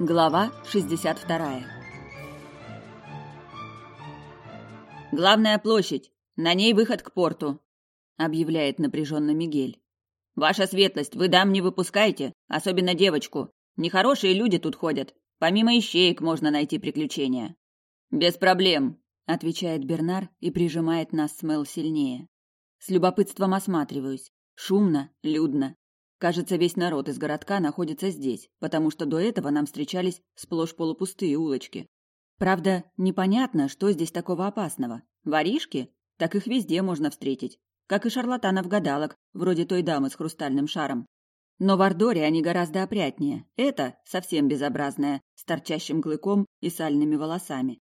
Глава 62. Главная площадь. На ней выход к порту, объявляет напряженно Мигель. Ваша светлость, вы дам не выпускайте, особенно девочку. Нехорошие люди тут ходят. Помимо ищеек можно найти приключения. Без проблем, отвечает Бернар и прижимает нас с Мел сильнее. С любопытством осматриваюсь. Шумно, людно, Кажется, весь народ из городка находится здесь, потому что до этого нам встречались сплошь полупустые улочки. Правда, непонятно, что здесь такого опасного. Воришки? Так их везде можно встретить. Как и шарлатанов-гадалок, вроде той дамы с хрустальным шаром. Но в Ордоре они гораздо опрятнее. Это совсем безобразная, с торчащим клыком и сальными волосами.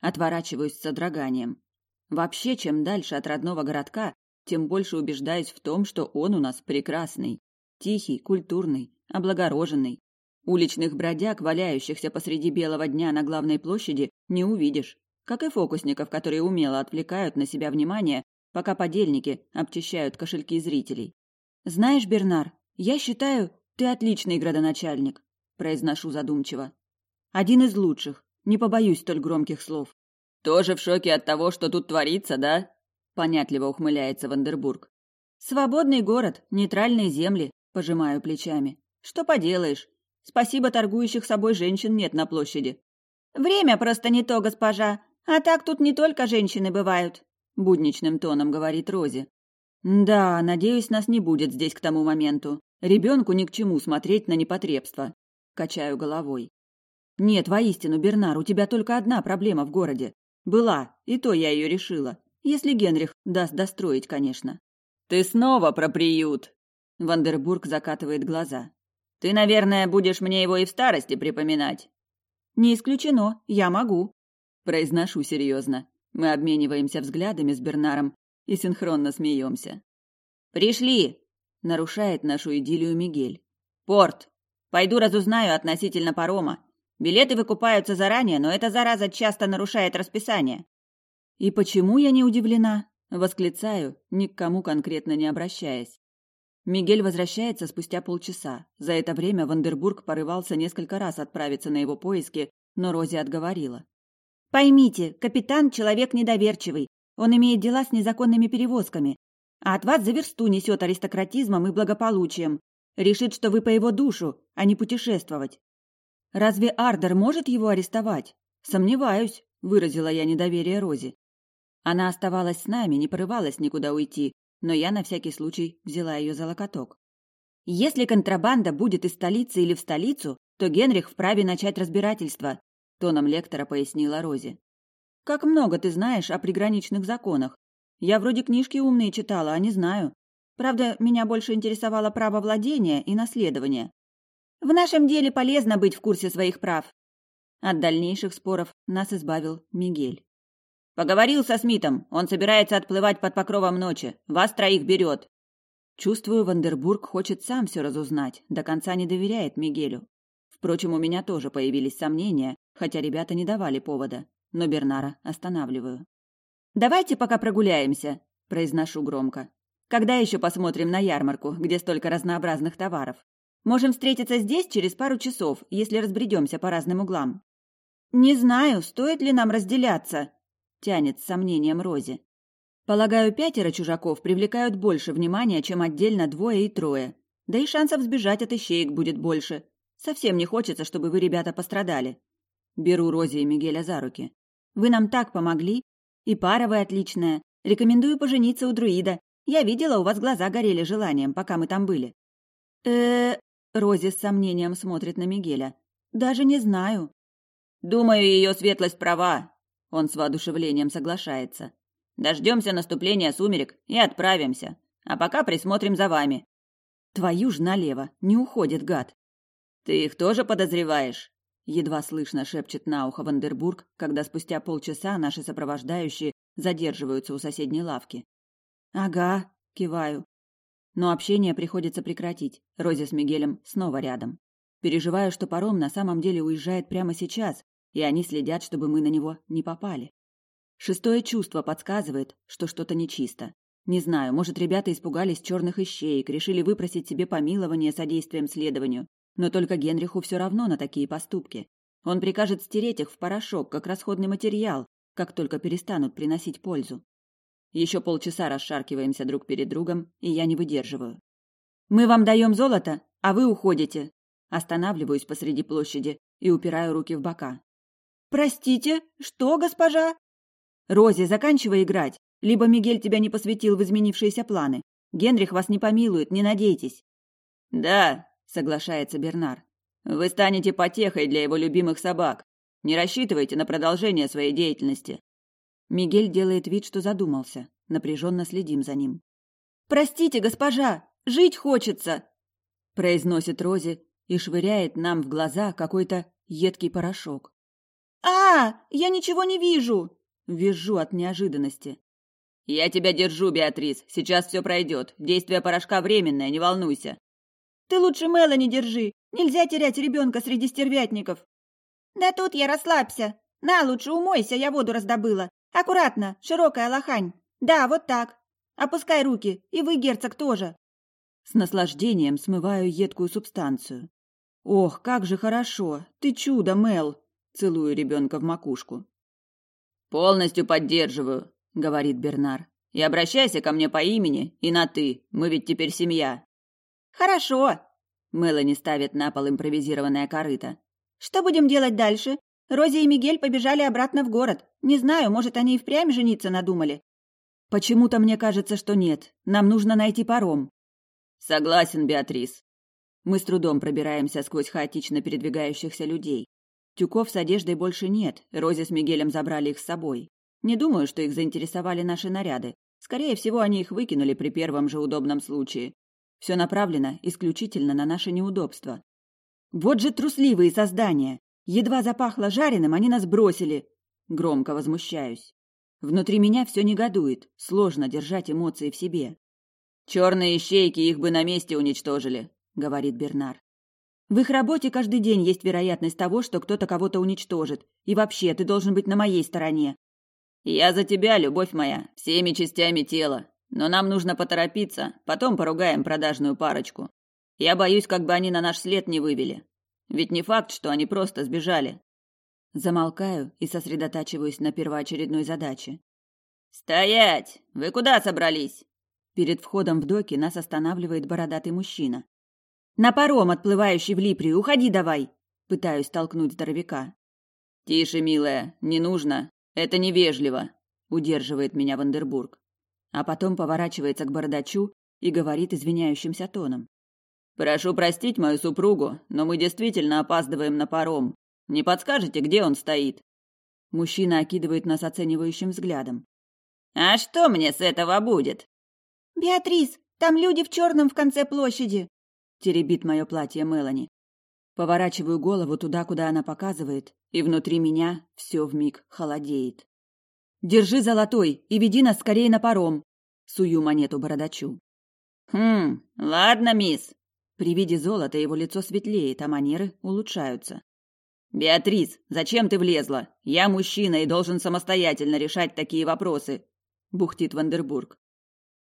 Отворачиваюсь с содроганием. Вообще, чем дальше от родного городка, тем больше убеждаюсь в том, что он у нас прекрасный. Тихий, культурный, облагороженный. Уличных бродяг, валяющихся посреди белого дня на главной площади, не увидишь. Как и фокусников, которые умело отвлекают на себя внимание, пока подельники обчищают кошельки зрителей. «Знаешь, Бернар, я считаю, ты отличный градоначальник», – произношу задумчиво. «Один из лучших. Не побоюсь столь громких слов». «Тоже в шоке от того, что тут творится, да?» – понятливо ухмыляется Вандербург. «Свободный город, нейтральные земли, Пожимаю плечами. Что поделаешь? Спасибо, торгующих собой женщин нет на площади. Время просто не то, госпожа. А так тут не только женщины бывают, будничным тоном говорит Рози. Да, надеюсь, нас не будет здесь к тому моменту. Ребенку ни к чему смотреть на непотребство. Качаю головой. Нет, воистину, Бернар, у тебя только одна проблема в городе. Была, и то я ее решила. Если Генрих даст достроить, конечно. Ты снова про приют, Вандербург закатывает глаза. Ты, наверное, будешь мне его и в старости припоминать. Не исключено, я могу. Произношу серьезно. Мы обмениваемся взглядами с Бернаром и синхронно смеемся. Пришли, нарушает нашу идиллию Мигель. Порт. Пойду разузнаю относительно парома. Билеты выкупаются заранее, но эта зараза часто нарушает расписание. И почему я не удивлена? Восклицаю, ни к кому конкретно не обращаясь. Мигель возвращается спустя полчаса. За это время Вандербург порывался несколько раз отправиться на его поиски, но Рози отговорила. «Поймите, капитан – человек недоверчивый. Он имеет дела с незаконными перевозками. А от вас за версту несет аристократизмом и благополучием. Решит, что вы по его душу, а не путешествовать. Разве Ардер может его арестовать? Сомневаюсь, выразила я недоверие Рози. Она оставалась с нами, не порывалась никуда уйти, но я на всякий случай взяла ее за локоток. Если контрабанда будет из столицы или в столицу, то Генрих вправе начать разбирательство, тоном лектора пояснила Рози. Как много ты знаешь о приграничных законах? Я вроде книжки умные читала, а не знаю. Правда, меня больше интересовало право владения и наследования. В нашем деле полезно быть в курсе своих прав. От дальнейших споров нас избавил Мигель. Поговорил со Смитом. Он собирается отплывать под покровом ночи. Вас троих берет. Чувствую, Вандербург хочет сам все разузнать, до конца не доверяет Мигелю. Впрочем, у меня тоже появились сомнения, хотя ребята не давали повода, но Бернара останавливаю. «Давайте пока прогуляемся», – произношу громко. «Когда еще посмотрим на ярмарку, где столько разнообразных товаров? Можем встретиться здесь через пару часов, если разбредемся по разным углам». «Не знаю, стоит ли нам разделяться», тянет с сомнением Рози. Полагаю, пятеро чужаков привлекают больше внимания, чем отдельно двое и трое. Да и шансов сбежать от ищеек будет больше. Совсем не хочется, чтобы вы, ребята, пострадали. Беру Рози и Мигеля за руки. Вы нам так помогли. И пара вы отличная. Рекомендую пожениться у друида. Я видела, у вас глаза горели желанием, пока мы там были. э Рози с сомнением смотрит на Мигеля. Даже не знаю. Думаю, ее светлость права, он с воодушевлением соглашается. Дождемся наступления сумерек и отправимся. А пока присмотрим за вами. Твою ж налево, не уходит гад. Ты их тоже подозреваешь? Едва слышно шепчет на ухо Вандербург, когда спустя полчаса наши сопровождающие задерживаются у соседней лавки. Ага, киваю. Но общение приходится прекратить. Рози с Мигелем снова рядом. Переживаю, что паром на самом деле уезжает прямо сейчас, и они следят, чтобы мы на него не попали. Шестое чувство подсказывает, что что-то нечисто. Не знаю, может, ребята испугались черных ищеек, решили выпросить себе помилование содействием следованию. Но только Генриху все равно на такие поступки. Он прикажет стереть их в порошок, как расходный материал, как только перестанут приносить пользу. Еще полчаса расшаркиваемся друг перед другом, и я не выдерживаю. «Мы вам даем золото, а вы уходите!» Останавливаюсь посреди площади и упираю руки в бока. «Простите, что, госпожа?» «Рози, заканчивай играть, либо Мигель тебя не посвятил в изменившиеся планы. Генрих вас не помилует, не надейтесь». «Да», — соглашается Бернар. «Вы станете потехой для его любимых собак. Не рассчитывайте на продолжение своей деятельности. Мигель делает вид, что задумался. Напряженно следим за ним. «Простите, госпожа! Жить хочется!» Произносит Рози и швыряет нам в глаза какой-то едкий порошок. «А, я ничего не вижу!» Вижу от неожиданности. «Я тебя держу, Беатрис. Сейчас все пройдет. Действие порошка временное, не волнуйся». «Ты лучше Мелани держи. Нельзя терять ребенка среди стервятников». «Да тут я расслабься. На, лучше умойся, я воду раздобыла. Аккуратно, широкая лохань. Да, вот так. Опускай руки, и вы, герцог, тоже. С наслаждением смываю едкую субстанцию. Ох, как же хорошо! Ты чудо, Мел! Целую ребенка в макушку. Полностью поддерживаю, говорит Бернар. И обращайся ко мне по имени и на ты. Мы ведь теперь семья. Хорошо. Мелани ставит на пол импровизированное корыто. Что будем делать дальше? Рози и Мигель побежали обратно в город. Не знаю, может, они и впрямь жениться надумали. Почему-то мне кажется, что нет. Нам нужно найти паром. Согласен, Беатрис. Мы с трудом пробираемся сквозь хаотично передвигающихся людей. Тюков с одеждой больше нет, Рози с Мигелем забрали их с собой. Не думаю, что их заинтересовали наши наряды. Скорее всего, они их выкинули при первом же удобном случае. Все направлено исключительно на наше неудобство. Вот же трусливые создания! Едва запахло жареным, они нас бросили. Громко возмущаюсь. Внутри меня все негодует, сложно держать эмоции в себе. «Черные ищейки их бы на месте уничтожили», — говорит Бернар. «В их работе каждый день есть вероятность того, что кто-то кого-то уничтожит. И вообще, ты должен быть на моей стороне». «Я за тебя, любовь моя, всеми частями тела. Но нам нужно поторопиться, потом поругаем продажную парочку. Я боюсь, как бы они на наш след не вывели. Ведь не факт, что они просто сбежали. Замолкаю и сосредотачиваюсь на первоочередной задаче. «Стоять! Вы куда собрались?» Перед входом в доки нас останавливает бородатый мужчина. «На паром, отплывающий в Липрию, уходи давай!» Пытаюсь толкнуть здоровяка. «Тише, милая, не нужно. Это невежливо», — удерживает меня Вандербург. А потом поворачивается к бородачу и говорит извиняющимся тоном. Прошу простить мою супругу, но мы действительно опаздываем на паром. Не подскажете, где он стоит? Мужчина окидывает нас оценивающим взглядом. А что мне с этого будет? Беатрис, там люди в черном в конце площади. Теребит мое платье Мелани. Поворачиваю голову туда, куда она показывает, и внутри меня все вмиг холодеет. Держи золотой и веди нас скорее на паром. Сую монету бородачу. Хм, ладно, мисс. При виде золота его лицо светлеет, а манеры улучшаются. «Беатрис, зачем ты влезла? Я мужчина и должен самостоятельно решать такие вопросы», — бухтит Вандербург.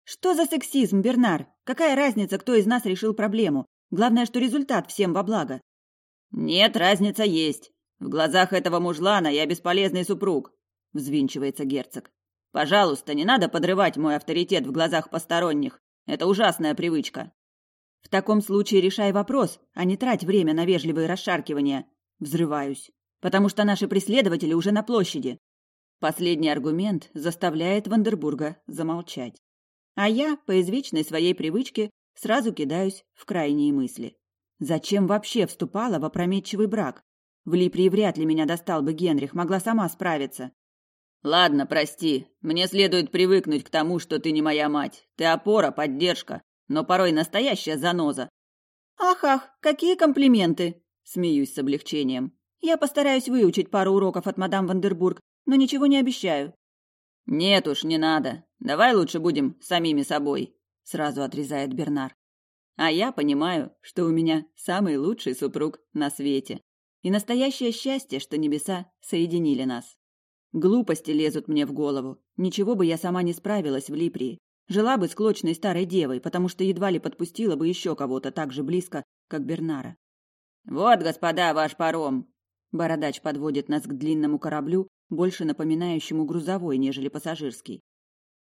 «Что за сексизм, Бернар? Какая разница, кто из нас решил проблему? Главное, что результат всем во благо». «Нет, разница есть. В глазах этого мужлана я бесполезный супруг», — взвинчивается герцог. «Пожалуйста, не надо подрывать мой авторитет в глазах посторонних. Это ужасная привычка». В таком случае решай вопрос, а не трать время на вежливые расшаркивания. Взрываюсь. Потому что наши преследователи уже на площади. Последний аргумент заставляет Вандербурга замолчать. А я, по извечной своей привычке, сразу кидаюсь в крайние мысли. Зачем вообще вступала в опрометчивый брак? В Липрии вряд ли меня достал бы Генрих, могла сама справиться. Ладно, прости. Мне следует привыкнуть к тому, что ты не моя мать. Ты опора, поддержка но порой настоящая заноза. Ах-ах, какие комплименты! Смеюсь с облегчением. Я постараюсь выучить пару уроков от мадам Вандербург, но ничего не обещаю. Нет уж, не надо. Давай лучше будем самими собой, сразу отрезает Бернар. А я понимаю, что у меня самый лучший супруг на свете. И настоящее счастье, что небеса соединили нас. Глупости лезут мне в голову. Ничего бы я сама не справилась в Липрии. Жила бы склочной старой девой, потому что едва ли подпустила бы еще кого-то так же близко, как Бернара. Вот, господа, ваш паром. Бородач подводит нас к длинному кораблю, больше напоминающему грузовой, нежели пассажирский.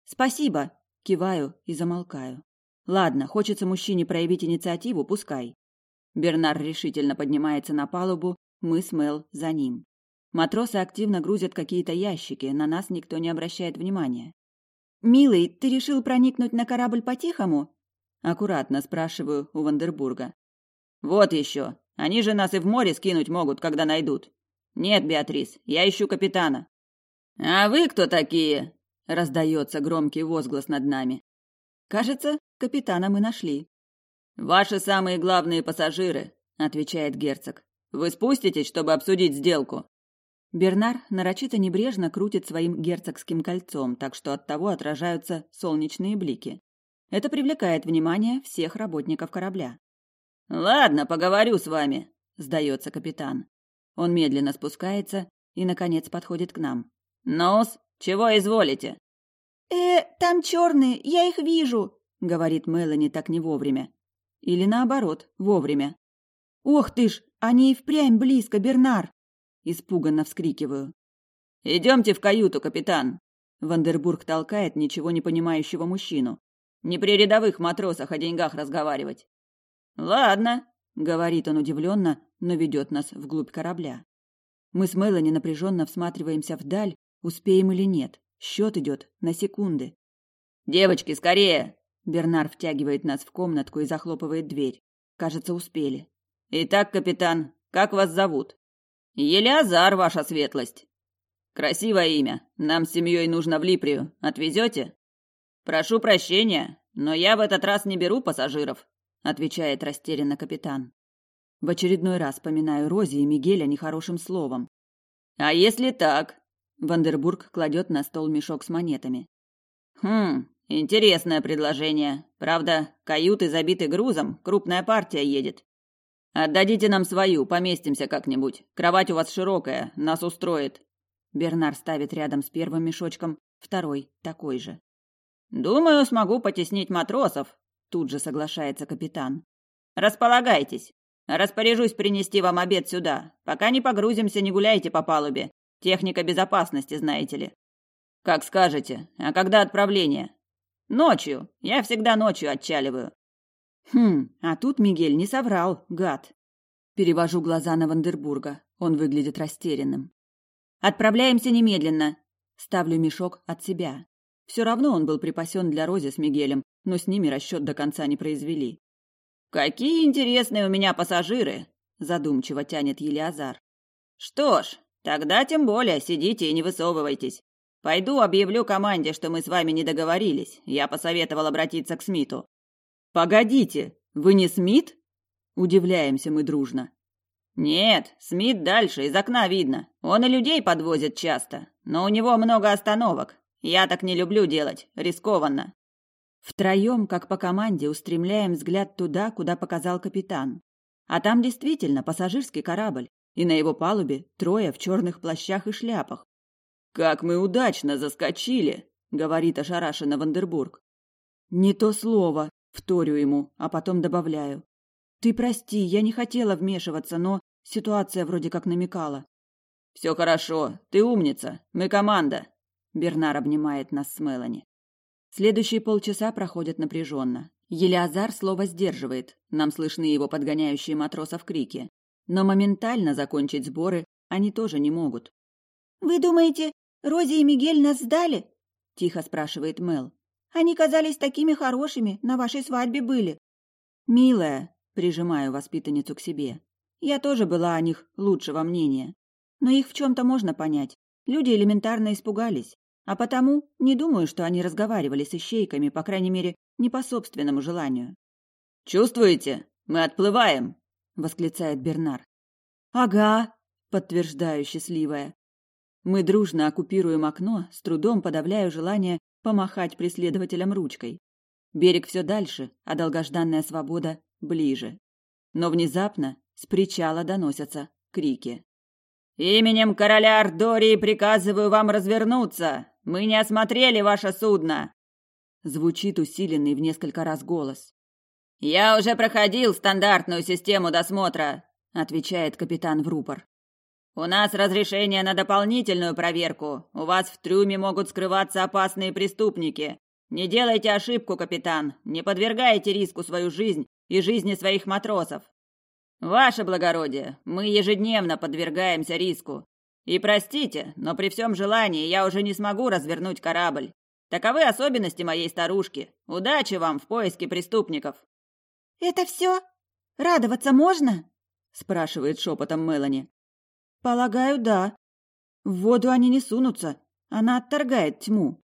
Спасибо, киваю и замолкаю. Ладно, хочется мужчине проявить инициативу, пускай. Бернар решительно поднимается на палубу, мы с Мел за ним. Матросы активно грузят какие-то ящики, на нас никто не обращает внимания. «Милый, ты решил проникнуть на корабль по-тихому?» Аккуратно спрашиваю у Вандербурга. «Вот еще. Они же нас и в море скинуть могут, когда найдут. Нет, Беатрис, я ищу капитана». «А вы кто такие?» — раздается громкий возглас над нами. «Кажется, капитана мы нашли». «Ваши самые главные пассажиры», — отвечает герцог. «Вы спуститесь, чтобы обсудить сделку?» Бернар нарочито небрежно крутит своим герцогским кольцом, так что от того отражаются солнечные блики. Это привлекает внимание всех работников корабля. «Ладно, поговорю с вами», — сдается капитан. Он медленно спускается и, наконец, подходит к нам. «Нос, чего изволите?» «Э, там черные, я их вижу», — говорит Мелани так не вовремя. Или наоборот, вовремя. «Ох ты ж, они и впрямь близко, Бернар!» Испуганно вскрикиваю. «Идемте в каюту, капитан!» Вандербург толкает ничего не понимающего мужчину. «Не при рядовых матросах о деньгах разговаривать». «Ладно», — говорит он удивленно, но ведет нас вглубь корабля. Мы с Мелани напряженно всматриваемся вдаль, успеем или нет. Счет идет на секунды. «Девочки, скорее!» Бернар втягивает нас в комнатку и захлопывает дверь. Кажется, успели. «Итак, капитан, как вас зовут?» «Елеазар, ваша светлость!» «Красивое имя. Нам с семьей нужно в Липрию. Отвезете?» «Прошу прощения, но я в этот раз не беру пассажиров отвечает растерянно капитан. В очередной раз поминаю Рози и Мигеля нехорошим словом. А если так? Вандербург кладет на стол мешок с монетами. Хм, интересное предложение. Правда, каюты забиты грузом, крупная партия едет. Отдадите нам свою, поместимся как-нибудь. Кровать у вас широкая, нас устроит. Бернар ставит рядом с первым мешочком второй, такой же. Думаю, смогу потеснить матросов, Тут же соглашается капитан. Располагайтесь. Распоряжусь принести вам обед сюда. Пока не погрузимся, не гуляйте по палубе. Техника безопасности, знаете ли. Как скажете. А когда отправление? Ночью. Я всегда ночью отчаливаю. Хм, а тут Мигель не соврал, гад. Перевожу глаза на Вандербурга. Он выглядит растерянным. Отправляемся немедленно. Ставлю мешок от себя. Все равно он был припасен для Рози с Мигелем, но с ними расчет до конца не произвели. «Какие интересные у меня пассажиры!» – задумчиво тянет Елиазар. «Что ж, тогда тем более сидите и не высовывайтесь. Пойду объявлю команде, что мы с вами не договорились. Я посоветовал обратиться к Смиту». «Погодите, вы не Смит?» – удивляемся мы дружно. «Нет, Смит дальше, из окна видно. Он и людей подвозит часто, но у него много остановок. Я так не люблю делать, рискованно. Втроем, как по команде, устремляем взгляд туда, куда показал капитан. А там действительно пассажирский корабль, и на его палубе трое в черных плащах и шляпах. «Как мы удачно заскочили!» — говорит ошарашенно Вандербург. «Не то слово!» — вторю ему, а потом добавляю. «Ты прости, я не хотела вмешиваться, но ситуация вроде как намекала». «Все хорошо, ты умница, мы команда!» Бернар обнимает нас с Мелани. Следующие полчаса проходят напряженно. Елиазар слово сдерживает, нам слышны его подгоняющие матросов крики. Но моментально закончить сборы они тоже не могут. «Вы думаете, Рози и Мигель нас сдали?» – тихо спрашивает Мел. «Они казались такими хорошими, на вашей свадьбе были». «Милая», – прижимаю воспитанницу к себе. «Я тоже была о них лучшего мнения. Но их в чем-то можно понять. Люди элементарно испугались. А потому не думаю, что они разговаривали с ищейками, по крайней мере, не по собственному желанию. «Чувствуете? Мы отплываем!» — восклицает Бернар. «Ага», — подтверждаю счастливая. Мы дружно оккупируем окно, с трудом подавляю желание помахать преследователям ручкой. Берег все дальше, а долгожданная свобода ближе. Но внезапно с причала доносятся крики. «Именем короля Ардории приказываю вам развернуться! Мы не осмотрели ваше судно!» Звучит усиленный в несколько раз голос. «Я уже проходил стандартную систему досмотра», отвечает капитан в рупор. У нас разрешение на дополнительную проверку. У вас в трюме могут скрываться опасные преступники. Не делайте ошибку, капитан. Не подвергайте риску свою жизнь и жизни своих матросов. Ваше благородие, мы ежедневно подвергаемся риску. И простите, но при всем желании я уже не смогу развернуть корабль. Таковы особенности моей старушки. Удачи вам в поиске преступников. Это все? Радоваться можно? спрашивает шепотом Мелани. Полагаю, да. В воду они не сунутся. Она отторгает тьму.